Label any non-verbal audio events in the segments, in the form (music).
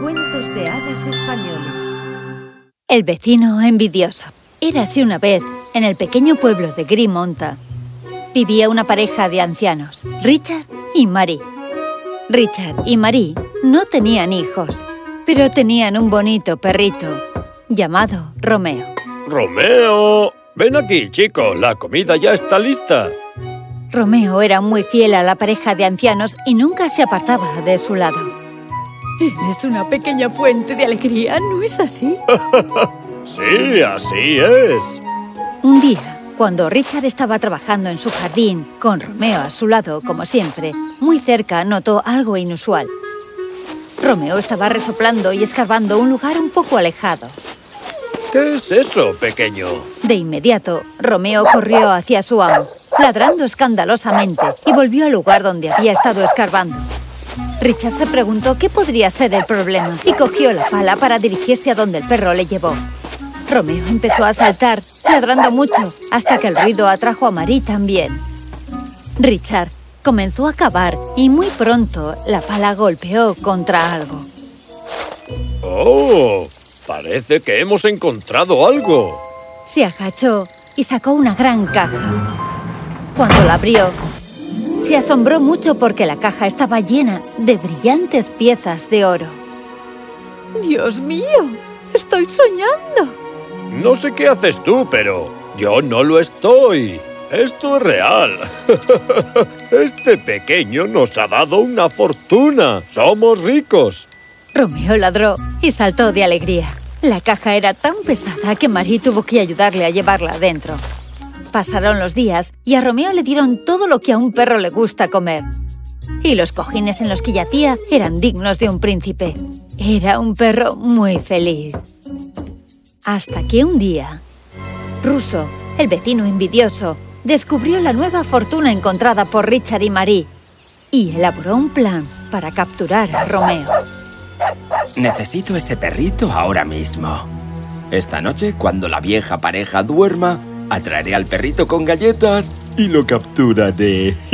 Cuentos de hadas españoles. El vecino envidioso. Érase una vez, en el pequeño pueblo de Grimonta, vivía una pareja de ancianos, Richard y Marie. Richard y Marie no tenían hijos, pero tenían un bonito perrito llamado Romeo. ¡Romeo! Ven aquí, chico, la comida ya está lista. Romeo era muy fiel a la pareja de ancianos y nunca se apartaba de su lado. Eres una pequeña fuente de alegría, ¿no es así? (laughs) sí, así es. Un día, cuando Richard estaba trabajando en su jardín, con Romeo a su lado, como siempre, muy cerca notó algo inusual. Romeo estaba resoplando y escarbando un lugar un poco alejado. ¿Qué es eso, pequeño? De inmediato, Romeo corrió hacia su amo, ladrando escandalosamente, y volvió al lugar donde había estado escarbando. Richard se preguntó qué podría ser el problema y cogió la pala para dirigirse a donde el perro le llevó. Romeo empezó a saltar, ladrando mucho, hasta que el ruido atrajo a Marie también. Richard comenzó a cavar y muy pronto la pala golpeó contra algo. ¡Oh! Parece que hemos encontrado algo. Se agachó y sacó una gran caja. Cuando la abrió, se asombró mucho porque la caja estaba llena de brillantes piezas de oro. ¡Dios mío! ¡Estoy soñando! No sé qué haces tú, pero yo no lo estoy. Esto es real. (laughs) Este pequeño nos ha dado una fortuna. Somos ricos. Romeo ladró y saltó de alegría. La caja era tan pesada que Marie tuvo que ayudarle a llevarla adentro. Pasaron los días y a Romeo le dieron todo lo que a un perro le gusta comer. Y los cojines en los que yacía eran dignos de un príncipe. Era un perro muy feliz. Hasta que un día, Russo, el vecino envidioso, descubrió la nueva fortuna encontrada por Richard y Marie y elaboró un plan para capturar a Romeo. Necesito ese perrito ahora mismo. Esta noche, cuando la vieja pareja duerma, atraeré al perrito con galletas y lo capturaré. (laughs)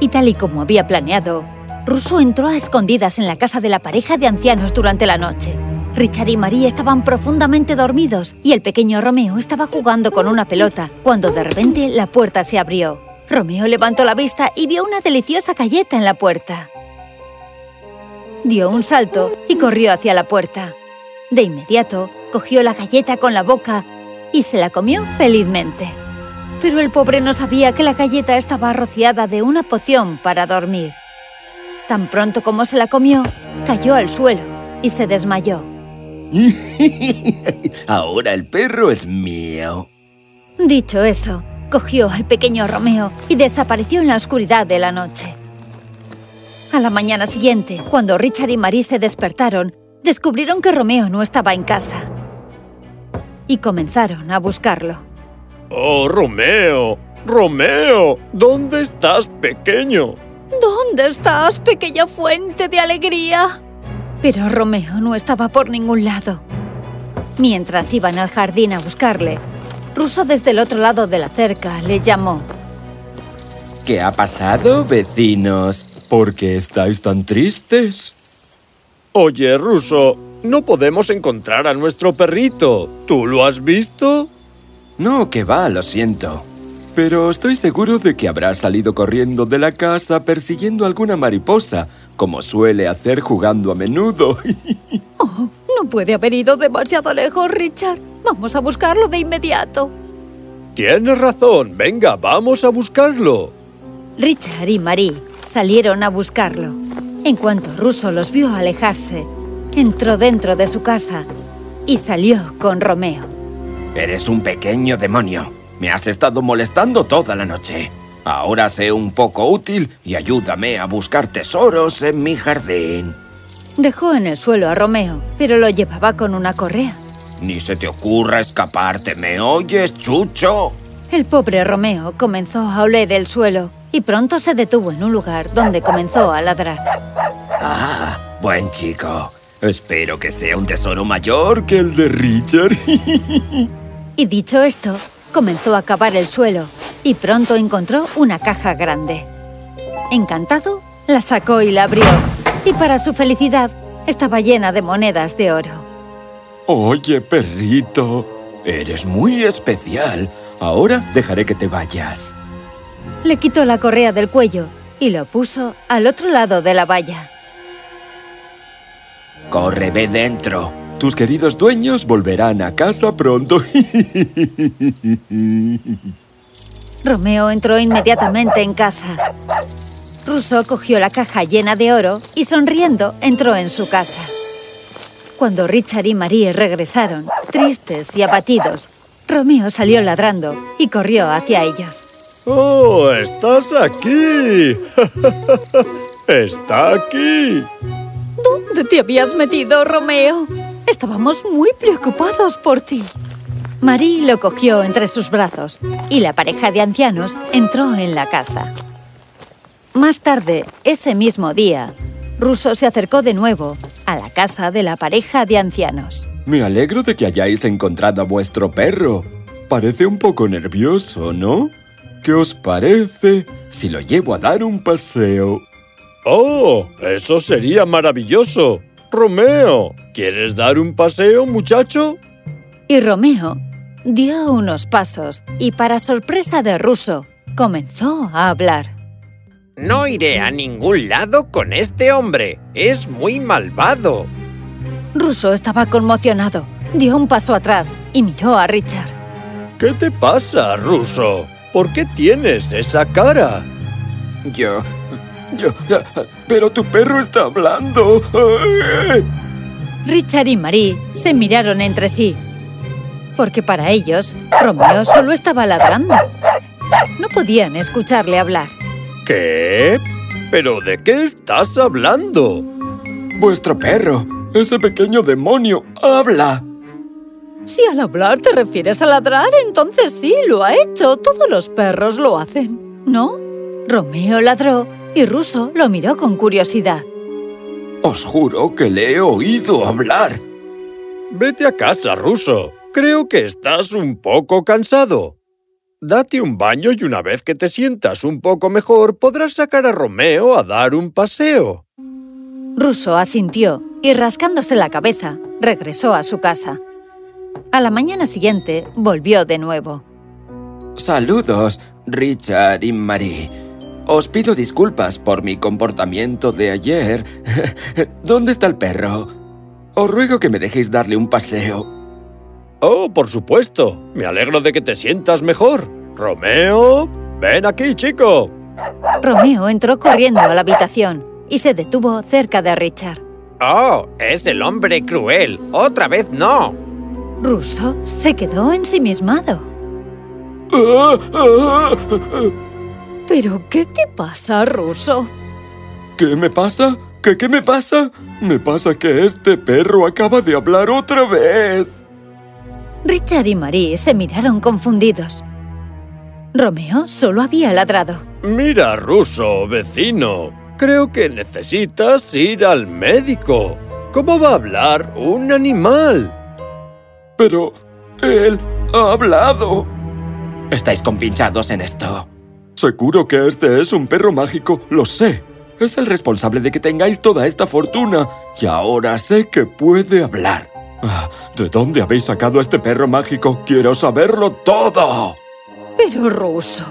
y tal y como había planeado, Russo entró a escondidas en la casa de la pareja de ancianos durante la noche. Richard y Marie estaban profundamente dormidos y el pequeño Romeo estaba jugando con una pelota cuando de repente la puerta se abrió. Romeo levantó la vista y vio una deliciosa galleta en la puerta. Dio un salto y corrió hacia la puerta. De inmediato, cogió la galleta con la boca y se la comió felizmente. Pero el pobre no sabía que la galleta estaba rociada de una poción para dormir. Tan pronto como se la comió, cayó al suelo y se desmayó. (laughs) Ahora el perro es mío. Dicho eso, cogió al pequeño Romeo y desapareció en la oscuridad de la noche. A la mañana siguiente, cuando Richard y Marie se despertaron, descubrieron que Romeo no estaba en casa. Y comenzaron a buscarlo. ¡Oh, Romeo! ¡Romeo! ¿Dónde estás, pequeño? ¿Dónde estás, pequeña fuente de alegría? Pero Romeo no estaba por ningún lado. Mientras iban al jardín a buscarle, Russo desde el otro lado de la cerca le llamó. ¿Qué ha pasado, vecinos? ¿Por qué estáis tan tristes? Oye, Russo, no podemos encontrar a nuestro perrito. ¿Tú lo has visto? No, que va, lo siento. Pero estoy seguro de que habrá salido corriendo de la casa persiguiendo alguna mariposa, como suele hacer jugando a menudo. (laughs) oh, no puede haber ido demasiado lejos, Richard. Vamos a buscarlo de inmediato. Tienes razón. Venga, vamos a buscarlo. Richard y Marie salieron a buscarlo. En cuanto Russo los vio alejarse, entró dentro de su casa y salió con Romeo. Eres un pequeño demonio. Me has estado molestando toda la noche. Ahora sé un poco útil y ayúdame a buscar tesoros en mi jardín. Dejó en el suelo a Romeo, pero lo llevaba con una correa. Ni se te ocurra escaparte, ¿me oyes, Chucho? El pobre Romeo comenzó a oler el suelo y pronto se detuvo en un lugar donde comenzó a ladrar. Ah, buen chico. Espero que sea un tesoro mayor que el de Richard. (laughs) y dicho esto, comenzó a cavar el suelo y pronto encontró una caja grande. Encantado, La sacó y la abrió. Y para su felicidad, estaba llena de monedas de oro. Oye, perrito, eres muy especial. Ahora dejaré que te vayas. Le quitó la correa del cuello y lo puso al otro lado de la valla. Corre, ve dentro. Tus queridos dueños volverán a casa pronto. Romeo entró inmediatamente en casa. Russo cogió la caja llena de oro y sonriendo entró en su casa. Cuando Richard y Marie regresaron, tristes y abatidos, Romeo salió ladrando y corrió hacia ellos. ¡Oh, estás aquí! (laughs) ¡Está aquí! ¿Dónde te habías metido, Romeo? Estábamos muy preocupados por ti. Marie lo cogió entre sus brazos y la pareja de ancianos entró en la casa. Más tarde, ese mismo día, Russo se acercó de nuevo a la casa de la pareja de ancianos. Me alegro de que hayáis encontrado a vuestro perro. Parece un poco nervioso, ¿no? ¿Qué os parece si lo llevo a dar un paseo? ¡Oh! Eso sería maravilloso. Romeo, ¿quieres dar un paseo, muchacho? Y Romeo dio unos pasos y, para sorpresa de Russo, comenzó a hablar. No iré a ningún lado con este hombre. Es muy malvado. Russo estaba conmocionado. Dio un paso atrás y miró a Richard. ¿Qué te pasa, Russo? ¿Por qué tienes esa cara? Yo... Yo... Pero tu perro está hablando. Richard y Marie se miraron entre sí. Porque para ellos, Romeo solo estaba ladrando. No podían escucharle hablar. ¿Qué? ¿Pero de qué estás hablando? Vuestro perro, ese pequeño demonio, habla. Si al hablar te refieres a ladrar, entonces sí, lo ha hecho. Todos los perros lo hacen, ¿no? Romeo ladró y Russo lo miró con curiosidad. Os juro que le he oído hablar. Vete a casa, Russo. Creo que estás un poco cansado. Date un baño y una vez que te sientas un poco mejor, podrás sacar a Romeo a dar un paseo. Russo asintió y rascándose la cabeza, regresó a su casa. A la mañana siguiente, volvió de nuevo. Saludos, Richard y Marie. Os pido disculpas por mi comportamiento de ayer. (laughs) ¿Dónde está el perro? Os ruego que me dejéis darle un paseo. Oh, por supuesto. Me alegro de que te sientas mejor. Romeo, ven aquí, chico. Romeo entró corriendo a la habitación y se detuvo cerca de Richard. ¡Oh! Es el hombre cruel. ¡Otra vez no! Russo se quedó ensimismado. (laughs) ¿Pero qué te pasa, Russo? ¿Qué me pasa? ¿Qué qué me pasa? Me pasa que este perro acaba de hablar otra vez. Richard y Marie se miraron confundidos. Romeo solo había ladrado. Mira, Russo, vecino. Creo que necesitas ir al médico. ¿Cómo va a hablar un animal? Pero él ha hablado. Estáis compinchados en esto. Seguro que este es un perro mágico, lo sé. Es el responsable de que tengáis toda esta fortuna. Y ahora sé que puede hablar. Ah, ¿De dónde habéis sacado a este perro mágico? Quiero saberlo todo. Pero, Russo,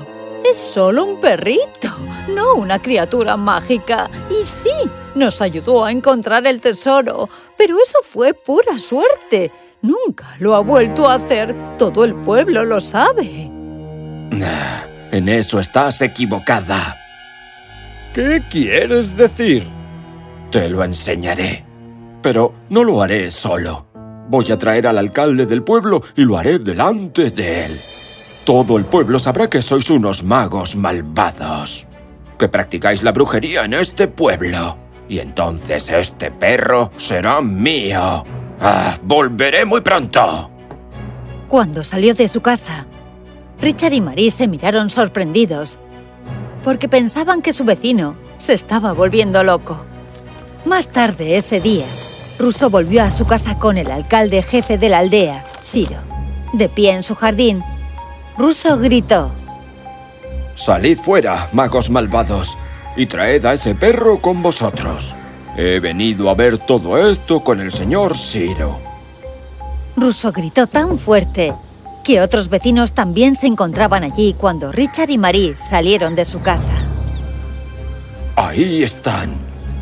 es solo un perrito, no una criatura mágica. Y sí, nos ayudó a encontrar el tesoro, pero eso fue pura suerte. Nunca lo ha vuelto a hacer. Todo el pueblo lo sabe. En eso estás equivocada. ¿Qué quieres decir? Te lo enseñaré. Pero no lo haré solo. Voy a traer al alcalde del pueblo y lo haré delante de él. Todo el pueblo sabrá que sois unos magos malvados. Que practicáis la brujería en este pueblo. Y entonces este perro será mío. Ah, volveré muy pronto. Cuando salió de su casa, Richard y Marie se miraron sorprendidos porque pensaban que su vecino se estaba volviendo loco. Más tarde ese día, Russo volvió a su casa con el alcalde jefe de la aldea, Shiro. De pie en su jardín, Russo gritó. Salid fuera, magos malvados. y traed a ese perro con vosotros. He venido a ver todo esto con el señor Ciro. Russo gritó tan fuerte que otros vecinos también se encontraban allí cuando Richard y Marie salieron de su casa. Ahí están,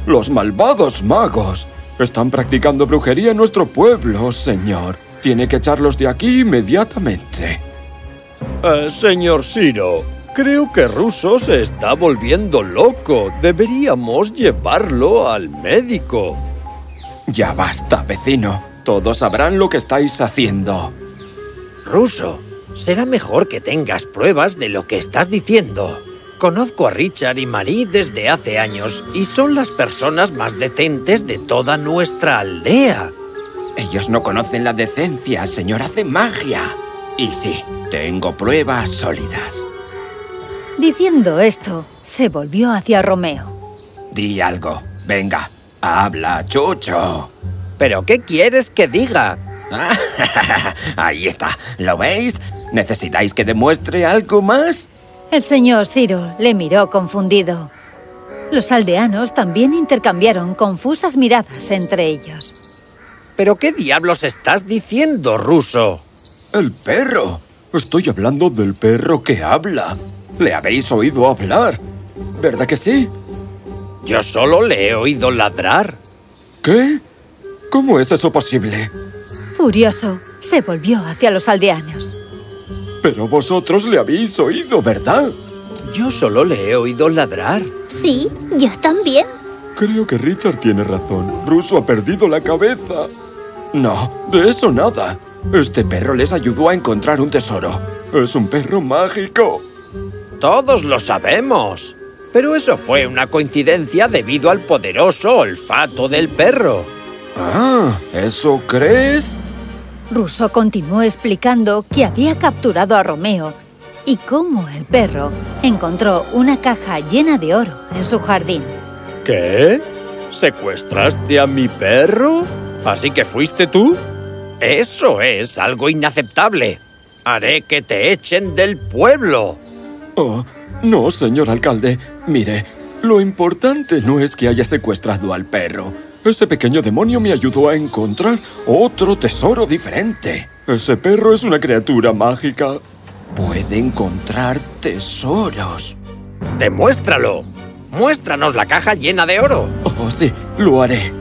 los malvados magos. Están practicando brujería en nuestro pueblo, señor. Tiene que echarlos de aquí inmediatamente. Eh, señor Siro, creo que Russo se está volviendo loco. Deberíamos llevarlo al médico. Ya basta, vecino. Todos sabrán lo que estáis haciendo. Russo, será mejor que tengas pruebas de lo que estás diciendo. Conozco a Richard y Marie desde hace años y son las personas más decentes de toda nuestra aldea. Ellos no conocen la decencia, señor, hace magia. Y sí, tengo pruebas sólidas. Diciendo esto, se volvió hacia Romeo. Di algo. Venga, habla, Chucho. ¿Pero qué quieres que diga? (laughs) Ahí está. ¿Lo veis? ¿Necesitáis que demuestre algo más? El señor Ciro le miró confundido. Los aldeanos también intercambiaron confusas miradas entre ellos. ¿Pero qué diablos estás diciendo, Ruso? El perro. Estoy hablando del perro que habla. ¿Le habéis oído hablar? ¿Verdad que sí? Yo solo le he oído ladrar. ¿Qué? ¿Cómo es eso posible? Furioso, se volvió hacia los aldeanos. Pero vosotros le habéis oído, ¿verdad? Yo solo le he oído ladrar. Sí, yo también. Creo que Richard tiene razón. Russo ha perdido la cabeza. No, de eso nada. Este perro les ayudó a encontrar un tesoro. Es un perro mágico. Todos lo sabemos. Pero eso fue una coincidencia debido al poderoso olfato del perro. Ah, ¿eso crees? Russo continuó explicando que había capturado a Romeo y cómo el perro encontró una caja llena de oro en su jardín. ¿Qué? ¿Secuestraste a mi perro? ¿Así que fuiste tú? Eso es algo inaceptable. Haré que te echen del pueblo. Oh, no, señor alcalde. Mire, lo importante no es que haya secuestrado al perro. Ese pequeño demonio me ayudó a encontrar otro tesoro diferente. Ese perro es una criatura mágica. Puede encontrar tesoros. ¡Demuéstralo! ¡Muéstranos la caja llena de oro! Oh, sí, lo haré.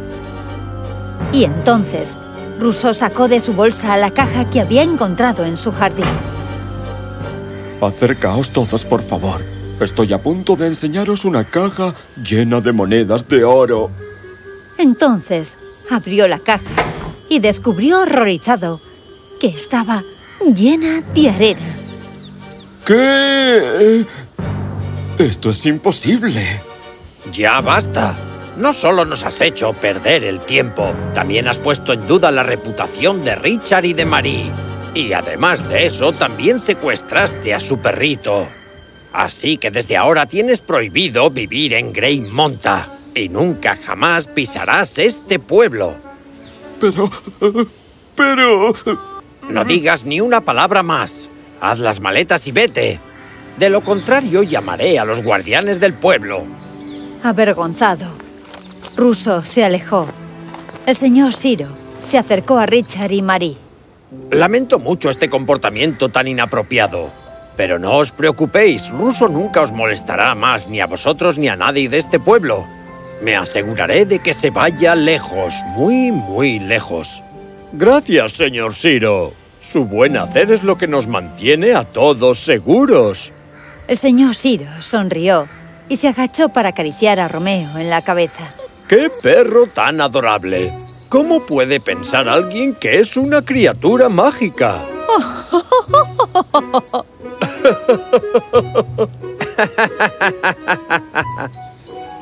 Y entonces, Russo sacó de su bolsa la caja que había encontrado en su jardín. Acercaos todos, por favor. Estoy a punto de enseñaros una caja llena de monedas de oro. Entonces, abrió la caja y descubrió horrorizado que estaba llena de arena. ¿Qué? Esto es imposible. Ya basta. No solo nos has hecho perder el tiempo, también has puesto en duda la reputación de Richard y de Marie. Y además de eso, también secuestraste a su perrito. Así que desde ahora tienes prohibido vivir en Grey Monta y nunca jamás pisarás este pueblo. Pero... pero... No digas ni una palabra más. Haz las maletas y vete. De lo contrario, llamaré a los guardianes del pueblo. Avergonzado, Russo se alejó. El señor Siro se acercó a Richard y Marie. Lamento mucho este comportamiento tan inapropiado. Pero no os preocupéis, Russo nunca os molestará más ni a vosotros ni a nadie de este pueblo. Me aseguraré de que se vaya lejos, muy, muy lejos. Gracias, señor Siro. Su buen hacer es lo que nos mantiene a todos seguros. El señor Siro sonrió y se agachó para acariciar a Romeo en la cabeza. ¡Qué perro tan adorable! ¿Cómo puede pensar alguien que es una criatura mágica? (laughs)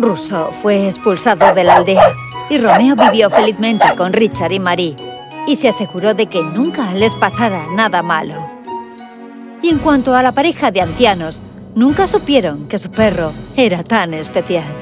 Russo fue expulsado de la aldea y Romeo vivió felizmente con Richard y Marie y se aseguró de que nunca les pasara nada malo. Y en cuanto a la pareja de ancianos, nunca supieron que su perro era tan especial.